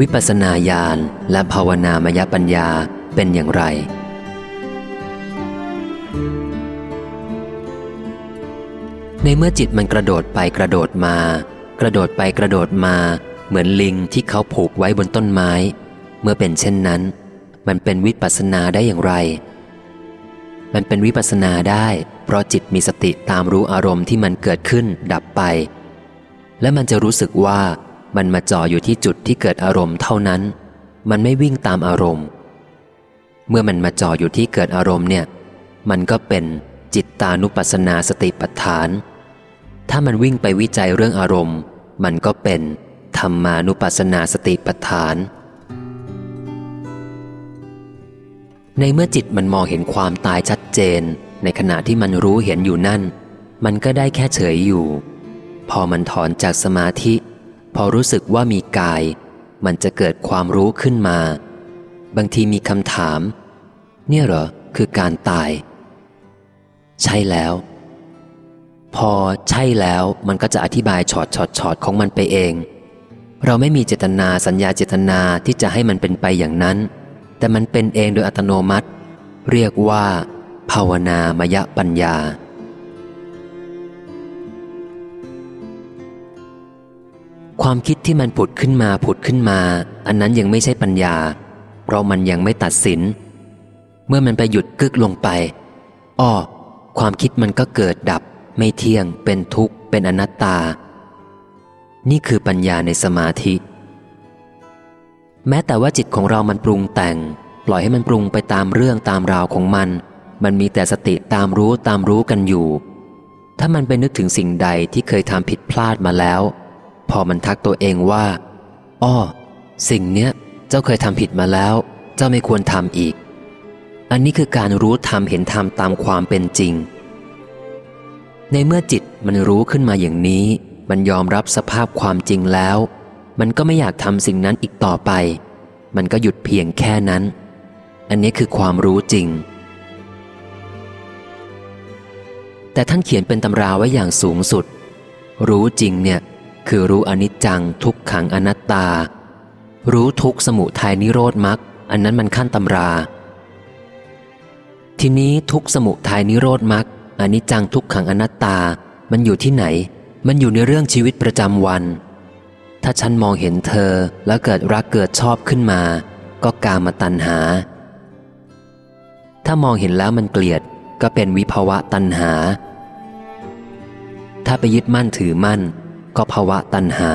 วิปัสนาญาณและภาวนามยปัญญาเป็นอย่างไร ในเมื่อจิตมันกระโดดไปกระโดดมา กระโดดไปกระโดดมา เหมือนลิงที่เขาผูกไว้บนต้นไม้ เมื่อเป็นเช่นนั้น มันเป็นวิปัสนาได้อย่างไร มันเป็นวิปัสนาได้ เพราะจิตมีสติตามรู้อารมณ์ที่มันเกิดขึ้นดับไป และมันจะรู้สึกว่า มันมาจ่ออยู่ที่จุดที่เกิดอารมณ์เท่านั้น มันไม่วิ่งตามอารมณ์ เมื่อมันมาจ่ออยู่ที่เกิดอารมณ์เนี่ย มันก็เป็นจิตตานุปัสสนาสติปัฏฐาน ถ้ามันวิ่งไปวิจัยเรื่องอารมณ์ มันก็เป็นธรรมานุปัสสนาสติปัฏฐาน ในเมื่อจิตมันมองเห็นความตายชัดเจน ในขณะที่มันรู้เห็นอยู่นั่น มันก็ได้แค่เฉยอยู่ พอมันถอนจากสมาธิ พอรู้สึกว่ามีกาย มันจะเกิดความรู้ขึ้นมา บางทีมีคำถาม เนี่ยเหรอ คือการตาย ใช่แล้ว พอใช่แล้วมันก็จะอธิบายช็อตช็อตช็อตของมันไปเอง เราไม่มีเจตนาสัญญาเจตนาที่จะให้มันเป็นไปอย่างนั้น แต่มันเป็นเองโดยอัตโนมัติ เรียกว่า ภาวนามยปัญญา ความคิดที่มันผุดขึ้นมาผุดขึ้นมา อันนั้นยังไม่ใช่ปัญญา เพราะมันยังไม่ตัดสิน เมื่อมันไปหยุดกึกลงไปอ้อความคิดมันก็เกิดดับ ไม่เที่ยง เป็นทุกข์ เป็นอนัตตา นี่คือปัญญาในสมาธิ แม้แต่ว่าจิตของเรามันปรุงแต่ง ปล่อยให้มันปรุงไปตามเรื่องตามราวของมัน มันมีแต่สติตามรู้ตามรู้กันอยู่ ถ้ามันไปนึกถึงสิ่งใดที่เคยทำผิดพลาดมาแล้ว อมันทักตัวเองว่าอ้อสิ่งเนี้ย เจ้าเคยทำผิดมาแล้ว เจ้าไม่ควรทำอีก อันนี้คือการรู้ธรรมเห็นธรรมตามความเป็นจริง ในเมื่อจิตมันรู้ขึ้นมาอย่างนี้ มันยอมรับสภาพความจริงแล้ว มันก็ไม่อยากทำสิ่งนั้นอีกต่อไป มันก็หยุดเพียงแค่นั้น อันนี้คือความรู้จริง แต่ท่านเขียนเป็นตำราไว้อย่างสูงสุด รู้จริงเนี่ย คือรู้อนิจจังทุกขังอนัตตา รู้ทุกสมุทัยนิโรธมรรคอันนั้นมันขั้นตำรา ทีนี้ทุกสมุทัยนิโรธมรรคอนิจจังทุกขังอนัตตา มันอยู่ที่ไหน มันอยู่ในเรื่องชีวิตประจำวัน ถ้าฉันมองเห็นเธอแล้วเกิดรักเกิดชอบขึ้นมา ก็กามาตัณหา ถ้ามองเห็นแล้วมันเกลียดก็เป็นวิภาวะตัณหา ถ้าไปยึดมั่นถือมั่น ก็ภาวะตัณหา